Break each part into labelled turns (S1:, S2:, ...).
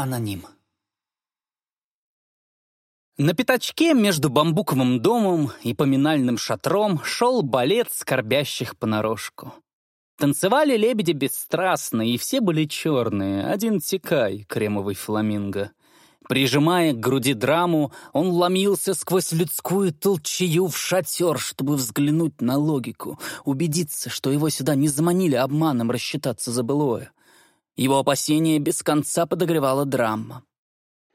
S1: Аноним. На пятачке между бамбуковым домом и поминальным шатром шел балет скорбящих понарошку. Танцевали лебеди бесстрастно, и все были черные, один тикай, кремовый фламинго. Прижимая к груди драму, он ломился сквозь людскую толчею в шатер, чтобы взглянуть на логику, убедиться, что его сюда не заманили обманом рассчитаться за былое. Его опасения без конца подогревала драма.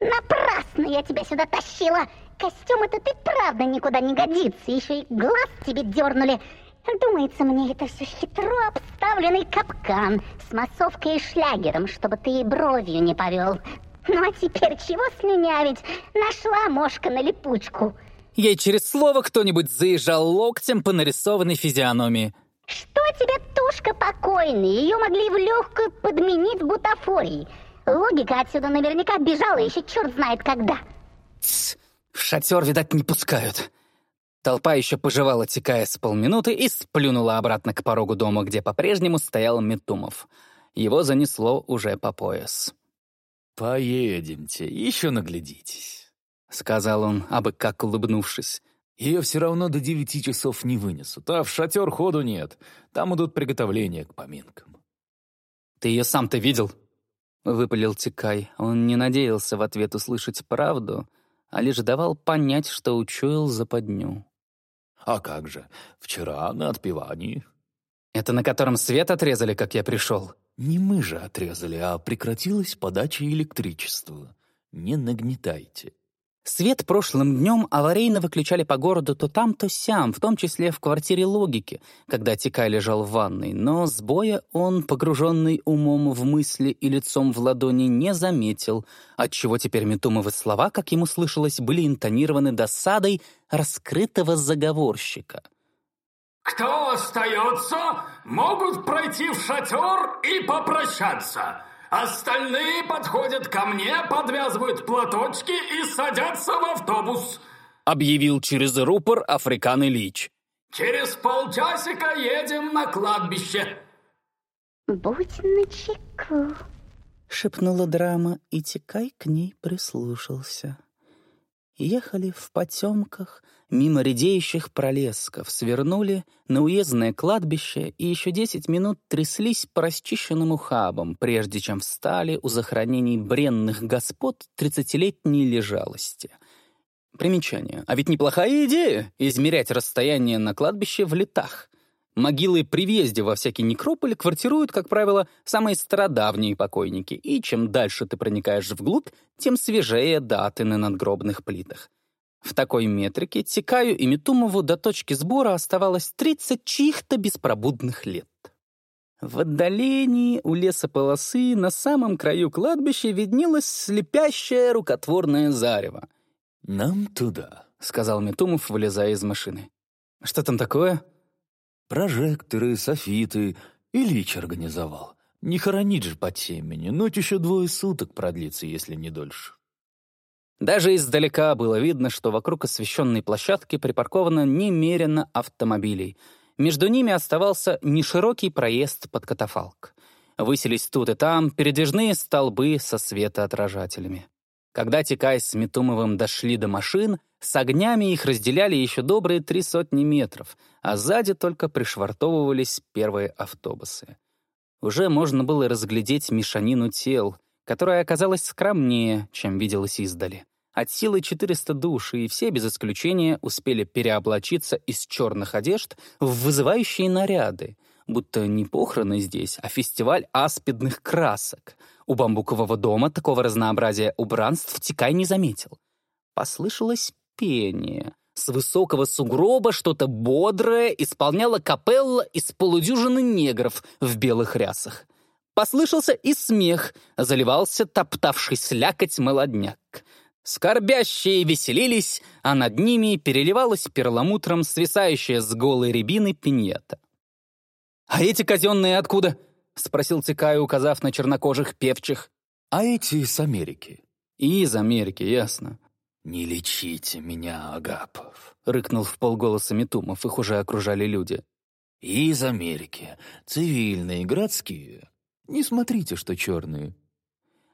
S2: Напрасно я тебя сюда тащила. Костюм этот и правда никуда не годится. Еще и глаз тебе дернули. Думается мне, это все хитро обставленный капкан с массовкой и шлягером, чтобы ты и бровью не повел. Ну а теперь чего слюнявить? Нашла мошка на липучку.
S1: Ей через слово кто-нибудь заезжал локтем по нарисованной физиономии.
S2: Что тебе тушка покойная? Ее могли в легкую подменить бутафорией. Логика отсюда наверняка бежала еще черт знает когда.
S1: Тс, в шатер, видать, не пускают. Толпа еще пожевала, текая с полминуты, и сплюнула обратно к порогу дома, где по-прежнему стоял Метумов. Его занесло уже по пояс.
S3: «Поедемте, еще наглядитесь», —
S1: сказал он, абы как улыбнувшись.
S3: «Ее все равно до девяти часов не вынесут, а в шатер ходу нет. Там идут приготовления к поминкам».
S1: «Ты ее сам-то видел?» — выпалил Тикай. Он не надеялся в ответ услышать правду, а лишь давал понять, что учуял западню.
S3: «А как же? Вчера на отпевании».
S1: «Это на котором свет отрезали, как я пришел?»
S3: «Не мы же отрезали, а прекратилась подача электричества. Не нагнетайте».
S1: Свет прошлым днем аварийно выключали по городу то там, то сям, в том числе в квартире логики, когда Тикай лежал в ванной, но сбоя он, погруженный умом в мысли и лицом в ладони, не заметил, отчего теперь Метумовы слова, как ему слышалось, были интонированы досадой раскрытого заговорщика.
S4: «Кто остается, могут пройти в шатер и попрощаться». Остальные подходят ко мне, подвязывают платочки и садятся в автобус», —
S1: объявил через рупор Африкан Ильич.
S4: «Через полчасика едем на кладбище».
S2: «Будь начеку», —
S1: шепнула драма, и Тикай к ней прислушался. Ехали в потемках, мимо редеющих пролесков, свернули на уездное кладбище и еще десять минут тряслись по расчищенным ухабам, прежде чем встали у захоронений бренных господ тридцатилетней лежалости. Примечание. А ведь неплохая идея — измерять расстояние на кладбище в летах. Могилы при въезде во всякий некрополь квартируют, как правило, самые стародавние покойники, и чем дальше ты проникаешь вглубь, тем свежее даты на надгробных плитах. В такой метрике Тикаю и Метумову до точки сбора оставалось 30 чьих-то беспробудных лет. В отдалении у лесополосы на самом краю кладбища виднелось слепящее рукотворное зарево.
S3: «Нам туда», —
S1: сказал Метумов, вылезая из машины. «Что там такое?»
S3: Прожекторы, софиты. Ильич организовал. Не хоронить же под семени. Ночь еще двое суток продлится, если не дольше.
S1: Даже издалека было видно, что вокруг освещенной площадки припарковано немерено автомобилей. Между ними оставался неширокий проезд под катафалк. Выселись тут и там передвижные столбы со светоотражателями. Когда Тикай с Метумовым дошли до машин, с огнями их разделяли еще добрые три сотни метров, а сзади только пришвартовывались первые автобусы. Уже можно было разглядеть мешанину тел, которая оказалась скромнее, чем виделась издали. От силы 400 душ, и все без исключения успели переоблачиться из черных одежд в вызывающие наряды, будто не похороны здесь, а фестиваль аспидных красок. У бамбукового дома такого разнообразия убранств Тикай не заметил. Послышалось пение. С высокого сугроба что-то бодрое исполняла капелла из полудюжины негров в белых рясах. Послышался и смех, заливался топтавший слякоть молодняк. Скорбящие веселились, а над ними переливалась перламутром свисающая с голой рябины пиньета. «А эти казенные откуда?» — спросил Цикай, указав на чернокожих певчих.
S3: «А эти из Америки».
S1: «И из Америки, ясно.
S3: «Не лечите меня, Агапов», —
S1: рыкнул в полголоса Метумов, их уже окружали люди.
S3: «И из Америки. Цивильные, городские. Не смотрите, что черные».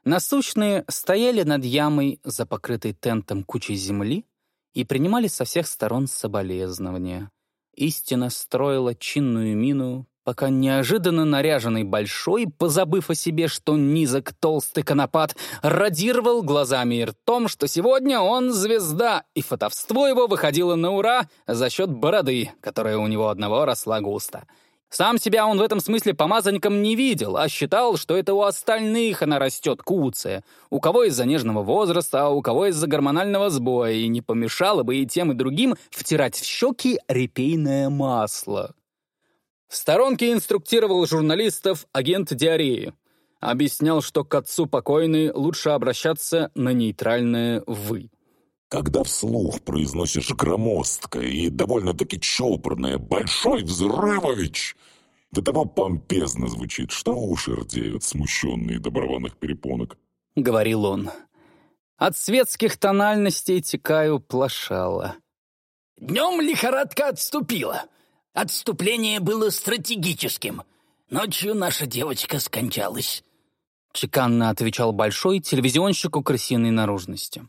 S1: Насущные стояли над ямой за покрытой тентом кучей земли и принимали со всех сторон соболезнования. Истина строила чинную мину, пока неожиданно наряженный Большой, позабыв о себе, что низок толстый конопат, радировал глазами и ртом, что сегодня он звезда, и фотовство его выходило на ура за счет бороды, которая у него одного росла густо. Сам себя он в этом смысле помазанником не видел, а считал, что это у остальных она растет куция, у кого из-за нежного возраста, а у кого из-за гормонального сбоя, и не помешало бы и тем, и другим втирать в щеки репейное масло. В сторонке инструктировал журналистов агент диареи. Объяснял, что к отцу покойной лучше обращаться на нейтральное «вы».
S5: Когда вслух произносишь громоздкое и довольно-таки чопорное «Большой Взрывович», до того помпезно звучит, что уши рдеют, смущенные до барабанных перепонок.
S1: — говорил он. От светских тональностей Тикаю плашало.
S6: «Днем лихорадка отступила. Отступление было стратегическим. Ночью наша девочка скончалась».
S1: Чеканно отвечал большой телевизионщику крысиной наружности.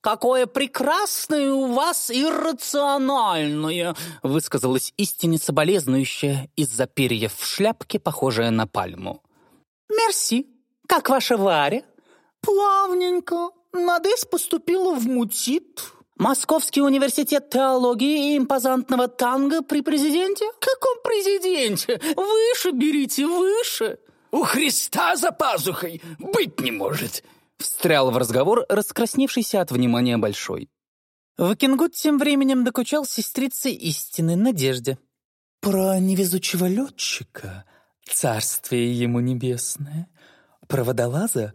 S7: «Какое прекрасное у вас иррациональное!»
S1: высказалась истине соболезнующая из-за перьев в шляпке, похожая на пальму.
S7: «Мерси. Как ваша Варя?» «Плавненько. Надесь поступила в МУТИТ». Московский университет теологии и импозантного танго при президенте?
S6: Каком президенте? Выше берите, выше. У Христа за пазухой быть не может.
S1: Встрял в разговор раскрасневшийся от внимания Большой.
S7: Вакингут тем временем докучал сестрице истины Надежде.
S8: Про невезучего летчика, царствие ему небесное, про водолаза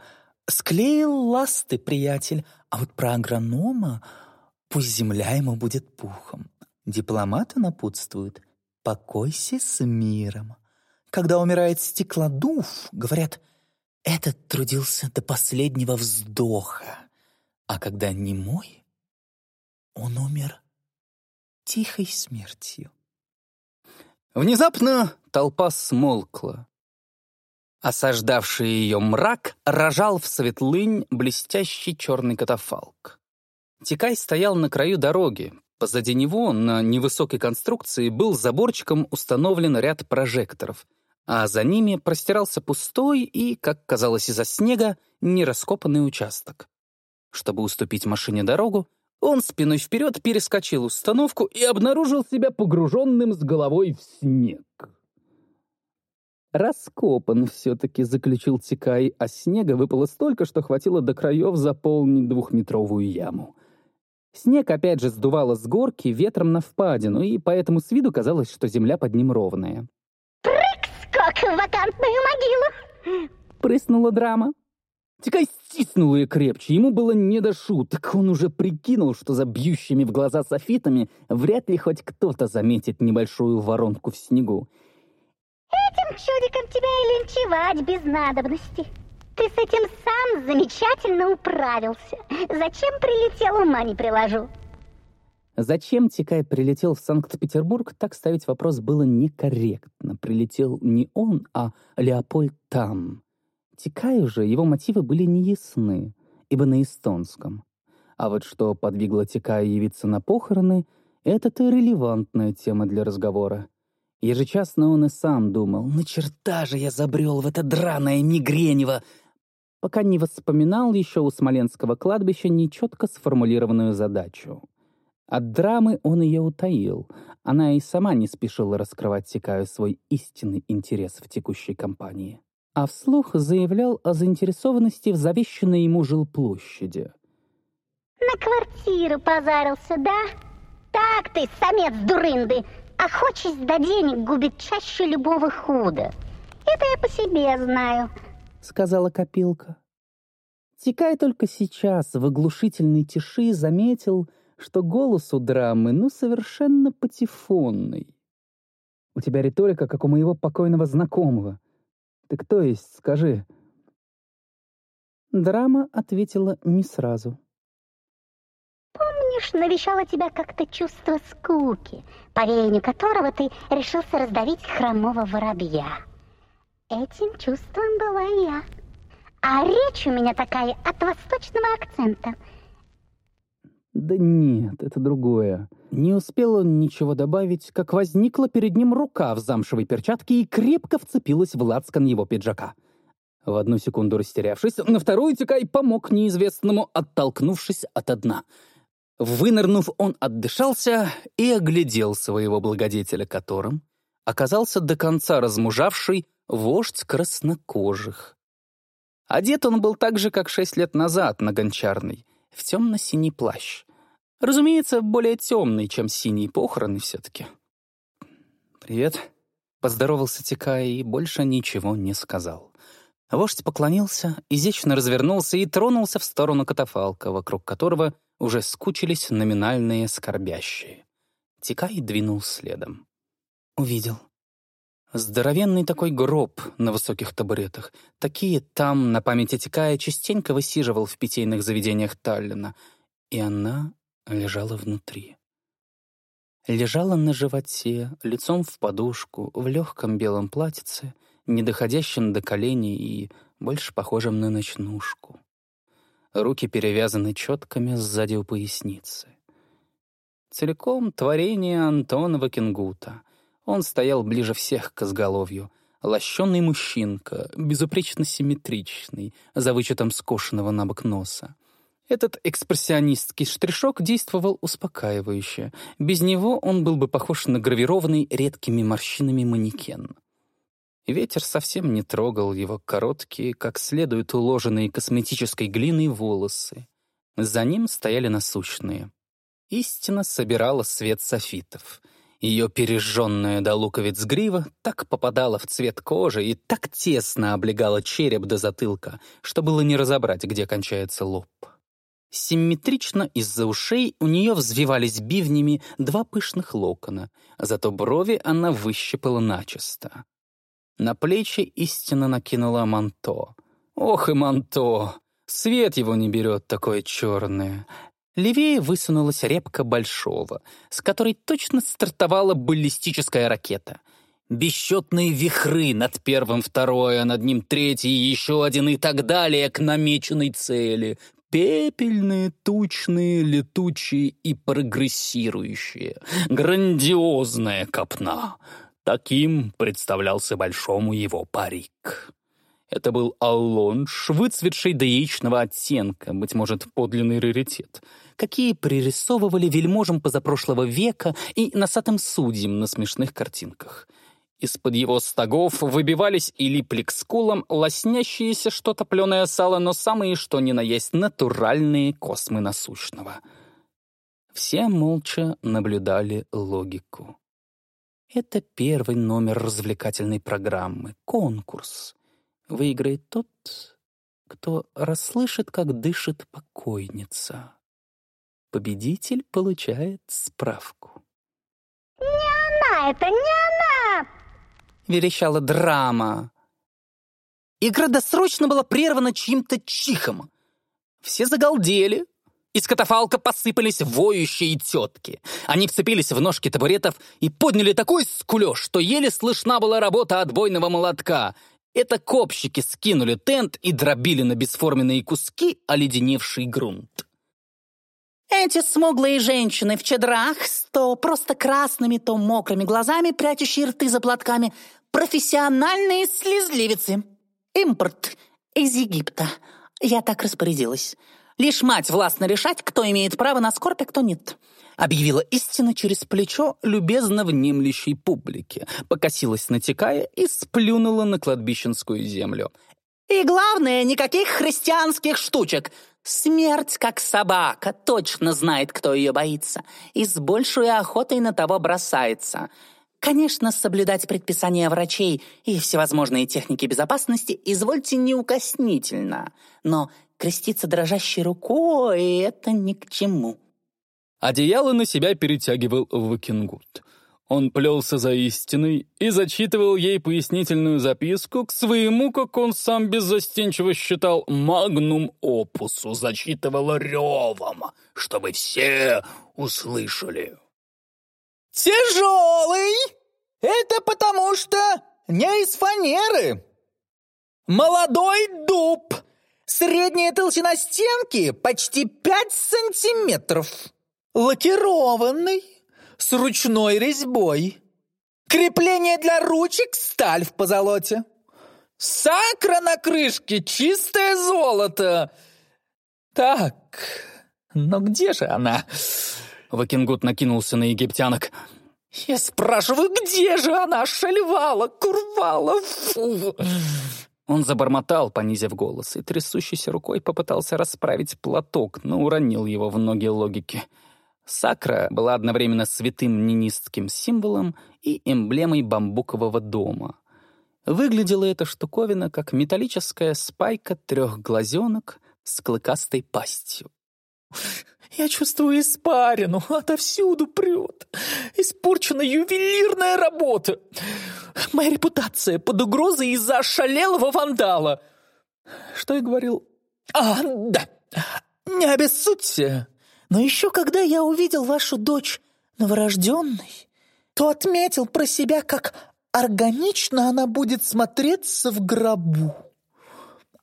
S8: склеил ласты, приятель, а вот про агронома Пусть земля ему будет пухом. Дипломаты напутствуют «покойся с миром». Когда умирает стеклодув, говорят «этот трудился до последнего вздоха». А когда не мой, он умер тихой смертью.
S1: Внезапно толпа смолкла. Осаждавший ее мрак рожал в светлынь блестящий черный катафалк. Тикай стоял на краю дороги. Позади него, на невысокой конструкции, был заборчиком установлен ряд прожекторов, а за ними простирался пустой и, как казалось из-за снега, нераскопанный участок. Чтобы уступить машине дорогу, он спиной вперед перескочил установку и обнаружил себя погруженным с головой в снег. «Раскопан все-таки», — заключил Тикай, а снега выпало столько, что хватило до краев заполнить двухметровую яму. Снег опять же сдувало с горки ветром на впадину, и поэтому с виду казалось, что земля под ним ровная.
S2: «Прыг-скок в вакантную могилу!»
S1: Прыснула драма. Тикай стиснул ее крепче, ему было не до шуток. Он уже прикинул, что за бьющими в глаза софитами вряд ли хоть кто-то заметит небольшую воронку в снегу.
S2: «Этим чудиком тебя и линчевать без надобности!» Ты с этим сам замечательно управился. Зачем прилетел, ума не приложу.
S1: Зачем Тикай прилетел в Санкт-Петербург, так ставить вопрос было некорректно. Прилетел не он, а Леопольд там. Тикаю же его мотивы были неясны, ибо на эстонском. А вот что подвигло Тикая явиться на похороны, это-то релевантная тема для разговора. Ежечасно он и сам думал, «На черта же я забрел в это драное мигренево!» Пока не воспоминал еще у Смоленского кладбища нечетко сформулированную задачу. От драмы он ее утаил. Она и сама не спешила раскрывать Тикаю свой истинный интерес в текущей кампании. А вслух заявлял о заинтересованности в завещанной ему жилплощади.
S2: «На квартиру позарился, да? Так ты, самец дурынды, охочесть до денег губит чаще любого худа. Это я по себе знаю
S1: сказала копилка. Тикай только сейчас в оглушительной тиши заметил, что голос у драмы ну совершенно патефонный. У тебя риторика, как у моего покойного знакомого. Ты кто есть, скажи?» Драма ответила не сразу.
S2: «Помнишь, навещало тебя как-то чувство скуки, по веянию которого ты решился раздавить хромого воробья?» Этим чувством была я. А речь у меня такая от восточного акцента.
S1: Да нет, это другое. Не успел он ничего добавить, как возникла перед ним рука в замшевой перчатке и крепко вцепилась в лацкан его пиджака. В одну секунду растерявшись, на вторую Тикай помог неизвестному, оттолкнувшись от дна. Вынырнув, он отдышался и оглядел своего благодетеля, которым оказался до конца размужавший вождь краснокожих. Одет он был так же, как шесть лет назад на гончарный, в темно-синий плащ. Разумеется, более темный, чем синие похороны все-таки. «Привет», — поздоровался Тикай и больше ничего не сказал. Вождь поклонился, изящно развернулся и тронулся в сторону катафалка, вокруг которого уже скучились номинальные скорбящие. Тикай двинул следом. Увидел. Здоровенный такой гроб на высоких табуретах. Такие там, на памяти Тикая, частенько высиживал в питейных заведениях Таллина. И она лежала внутри. Лежала на животе, лицом в подушку, в легком белом платьице, не доходящем до коленей и больше похожем на ночнушку. Руки перевязаны четками сзади у поясницы. Целиком творение Антона Вакингута. Он стоял ближе всех к изголовью. Лощеный мужчинка, безупречно симметричный, за вычетом скошенного на бок носа. Этот экспрессионистский штришок действовал успокаивающе. Без него он был бы похож на гравированный редкими морщинами манекен. Ветер совсем не трогал его короткие, как следует уложенные косметической глиной волосы. За ним стояли насущные. Истина собирала свет софитов. Ее пережженная до луковиц грива так попадала в цвет кожи и так тесно облегала череп до затылка, что было не разобрать, где кончается лоб. Симметрично из-за ушей у нее взвивались бивнями два пышных локона, зато брови она выщипала начисто. На плечи истинно накинула манто. Ох и манто! Свет его не берет такое черное. Левее высунулась репка большого, с которой точно стартовала баллистическая ракета. Бесчетные вихры над первым второе, над ним третий, еще один и так далее к намеченной цели. Пепельные, тучные, летучие и прогрессирующие. Грандиозная копна. Таким представлялся большому его парик. Это был аллонж, выцветший до яичного оттенка, быть может, подлинный раритет, какие пририсовывали вельможам позапрошлого века и носатым судьям на смешных картинках. Из-под его стогов выбивались и липли к скулам лоснящиеся что-то пленое сало, но самые что ни на есть натуральные космы насущного. Все молча наблюдали логику. Это первый номер развлекательной программы, конкурс. Выиграет тот, кто расслышит, как дышит покойница. Победитель получает справку.
S2: «Не она это, не она!»
S1: — верещала драма. Игра досрочно была прервана чьим-то чихом. Все загалдели, из катафалка посыпались воющие тетки. Они вцепились в ножки табуретов и подняли такой скулёж, что еле слышна была работа отбойного молотка. Это копщики скинули тент и дробили на бесформенные куски оледеневший грунт.
S7: Эти смуглые женщины в чедрах то просто красными, то мокрыми глазами, прячущие рты за платками, профессиональные слезливицы. Импорт из Египта. Я так распорядилась. Лишь мать властна решать, кто имеет право на скорбь, а кто нет.
S1: Объявила истина через плечо любезно внемлящей публике, покосилась натекая и сплюнула на кладбищенскую землю.
S7: И главное, никаких христианских штучек. Смерть, как собака, точно знает, кто ее боится, и с большей охотой на того бросается. Конечно, соблюдать предписания врачей и всевозможные техники безопасности извольте неукоснительно, но креститься дрожащей рукой — это ни к чему.
S3: Одеяло на себя перетягивал Вакингут. Он плелся за истиной и зачитывал ей пояснительную записку к своему, как он сам беззастенчиво считал, магнум-опусу, зачитывал ревом, чтобы все услышали.
S6: «Тяжелый! Это потому что не из фанеры. Молодой дуб!»
S9: Средняя толщина стенки почти пять сантиметров. Лакированный, с ручной резьбой. Крепление для ручек — сталь в позолоте. Сакра на крышке — чистое золото. Так, но где же она?
S1: Вакингут накинулся на египтянок.
S9: Я спрашиваю, где же она, шальвала, курвала, фу.
S10: Он забормотал, понизив голос, и трясущейся рукой попытался расправить платок, но уронил его в ноги логики. Сакра была одновременно святым нинистским символом и эмблемой бамбукового дома. Выглядела эта штуковина как металлическая спайка трех глазенок с клыкастой пастью.
S9: Я чувствую испарину, отовсюду прет. Испорчена ювелирная работа. Моя репутация под угрозой из-за ошалелого вандала. Что я говорил? А, да, не обессудьте. Но еще когда я увидел вашу дочь новорожденной, то отметил про себя, как органично она будет смотреться в гробу.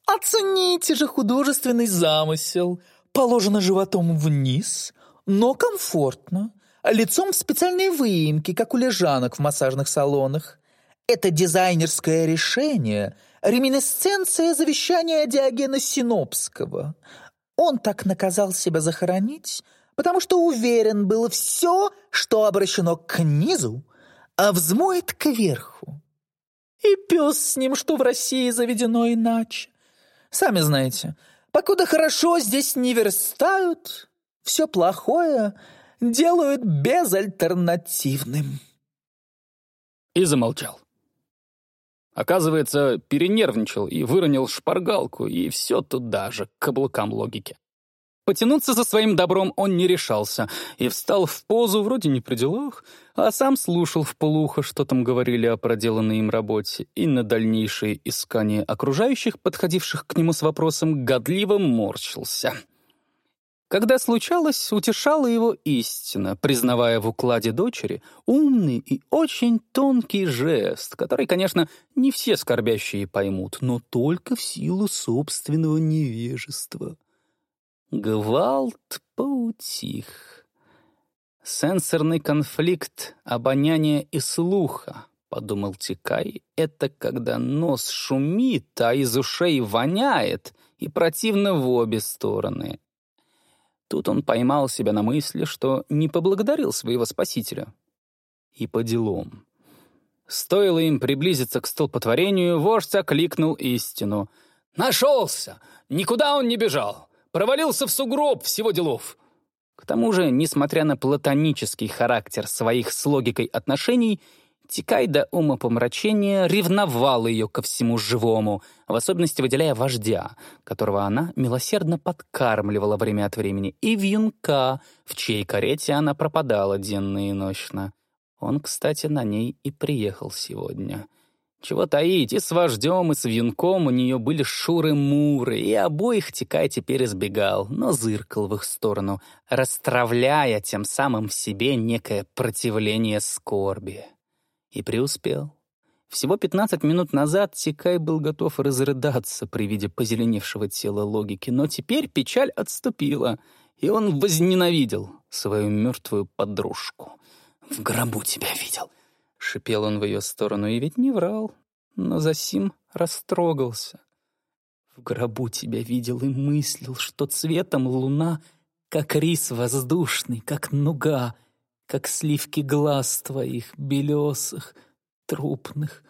S9: Оцените же художественный замысел. Положено животом вниз, но комфортно, лицом в специальной выемке, как у лежанок в массажных салонах. Это дизайнерское решение — реминесценция завещания Диогена Синопского. Он так наказал себя захоронить, потому что уверен был все, что обращено к низу, а взмоет кверху. И пес с ним, что в России заведено иначе. Сами знаете, покуда хорошо здесь не верстают, все плохое делают безальтернативным.
S1: И замолчал. Оказывается, перенервничал и выронил шпаргалку, и все туда же, к каблукам логики. Потянуться за своим добром он не решался и встал в позу вроде не при делах, а сам слушал в полухо, что там говорили о проделанной им работе, и на дальнейшее искание окружающих, подходивших к нему с вопросом, годливо морщился. Когда случалось, утешала его истина, признавая в укладе дочери умный и очень тонкий жест, который, конечно, не все скорбящие поймут, но только в силу собственного невежества. Гвалт поутих. Сенсорный конфликт обоняния и слуха, подумал Тикай, это когда нос шумит, а из ушей воняет, и противно в обе стороны. Тут он поймал себя на мысли, что не поблагодарил своего спасителя. И по делам. Стоило им приблизиться к столпотворению, вождь окликнул истину. «Нашелся! Никуда он не бежал! Провалился в сугроб всего делов!» К тому же, несмотря на платонический характер своих с логикой отношений, Тикай до умопомрачения ревновал ее ко всему живому, в особенности выделяя вождя, которого она милосердно подкармливала время от времени, и вьюнка, в чьей карете она пропадала денно и ночно. Он, кстати, на ней и приехал сегодня. Чего таить, и с вождем, и с вьюнком у нее были шуры-муры, и обоих Тикай теперь избегал, но зыркал в их сторону, расстравляя тем самым в себе некое противление скорби. И преуспел. Всего 15 минут назад Тикай был готов разрыдаться при виде позеленевшего тела логики, но теперь печаль отступила, и он возненавидел свою мертвую подружку. «В гробу тебя видел», — шипел он в ее сторону, и ведь не врал, но засим растрогался. «В гробу тебя видел и мыслил, что цветом луна, как рис воздушный, как нуга, как сливки глаз твоих, белесых, трупных.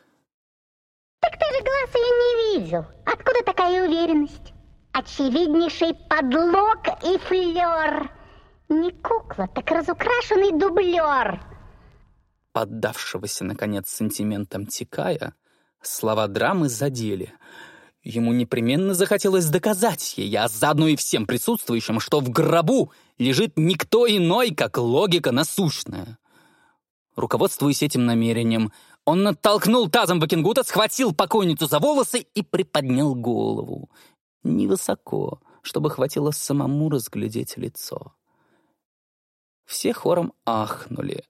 S2: Так ты же глаз ее не видел. Откуда такая уверенность? Очевиднейший подлог и флер. Не кукла, так разукрашенный дублер.
S10: Поддавшегося, наконец, сантиментам Тикая, слова драмы задели — Ему непременно захотелось доказать ей, а заодно и всем присутствующим, что в гробу лежит никто иной, как логика насущная. Руководствуясь этим намерением, он оттолкнул тазом Бакингута, схватил покойницу за волосы и приподнял голову. Невысоко, чтобы хватило самому разглядеть лицо. Все хором ахнули,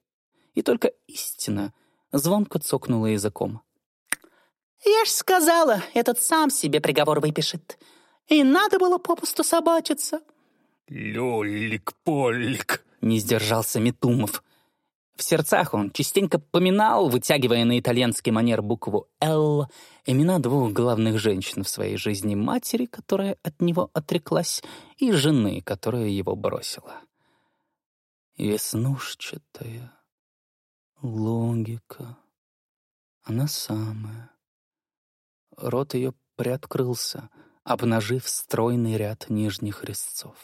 S10: и только истина звонко цокнула языком.
S9: «Я ж сказала, этот сам себе приговор выпишет.
S7: И надо было попусту собачиться.
S3: «Лёлик-полик», —
S1: не сдержался Метумов. В сердцах он частенько поминал, вытягивая на итальянский манер букву «Л», имена двух главных женщин в своей жизни — матери, которая от него отреклась, и жены, которая его бросила. Веснушчатая логика. Она самая. Рот ее приоткрылся, обнажив стройный ряд нижних резцов.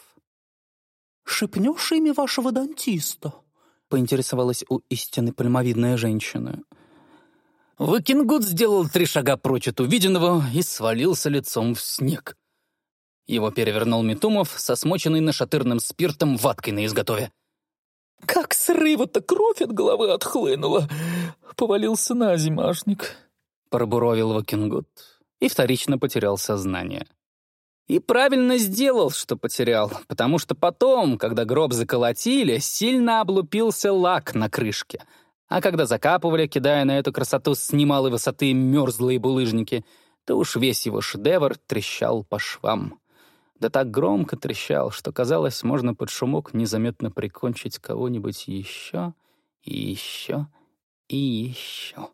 S7: «Шепнешь имя вашего дантиста?»
S1: — поинтересовалась у истины пальмовидная женщина.
S3: Выкингут сделал три шага прочь от увиденного и свалился лицом в снег. Его перевернул Митумов со смоченной нашатырным спиртом ваткой на изготове.
S8: «Как срыва-то кровь от головы отхлынула!» Повалился на зимашник.
S1: Пробуровил Вакингут и вторично потерял сознание. И правильно сделал, что потерял, потому что потом, когда гроб заколотили, сильно облупился лак на крышке. А когда закапывали, кидая на эту красоту с немалой высоты мерзлые булыжники, то уж весь его шедевр трещал по швам. Да так громко трещал, что казалось, можно под шумок незаметно прикончить кого-нибудь еще и еще и еще.